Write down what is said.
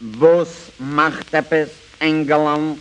was macht er etwas England